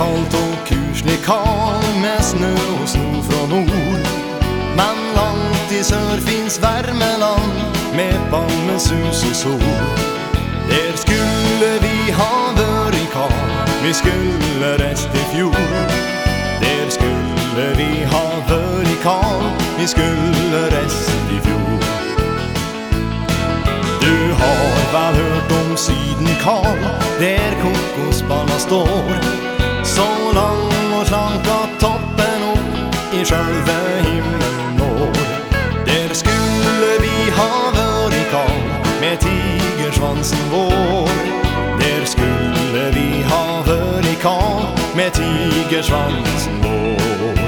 kaldt og kurslig kald med snø og sno fra nord. Men langt i sør fins varmeland med palmesus og sol. Der skulle vi ha vært kar, vi skulle reist i fjor. Der skulle vi ha vært kar, vi skulle reist i fjor. Du har vel hørt om Syden-Karl, der kokosballa står. Tigersvansen vår. Der skulle vi ha Karl med tigersvansen vår.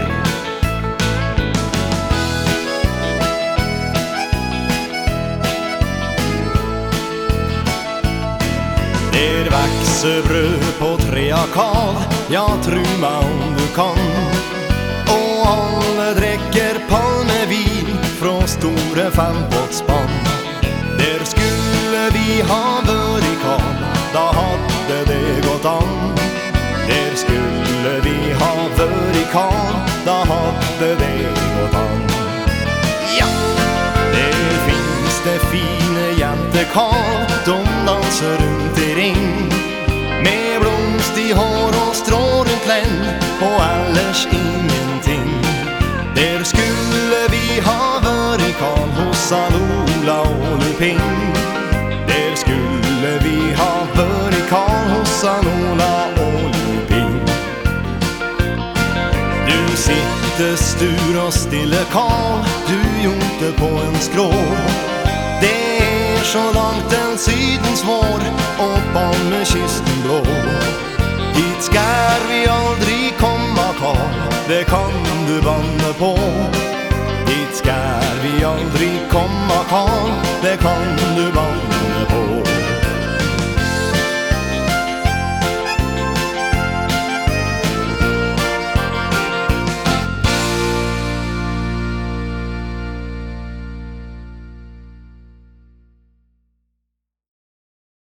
Der vekser brød på trea kav, ja, tru meg om du kan. Og alle drikker palmevin fra store fempottspann. An. Der skulle vi ha vært i kav, da hadde det gått an. Ja! Der finnes det fine jentekar, de danser rundt i ring. Med blomst i hår og strå rundt lenn, og ellers ingenting. Der skulle vi ha vært kar hos Alola og Lupin. Hos og Lupin. Du sitter stur og stille kar, du gjorde på en skrå. Det er så langt en Sydens vår, oppan med kysten blå. Dit skal vi aldri komme, kar, det kan du banne på. Dit skal vi aldri komme, kar,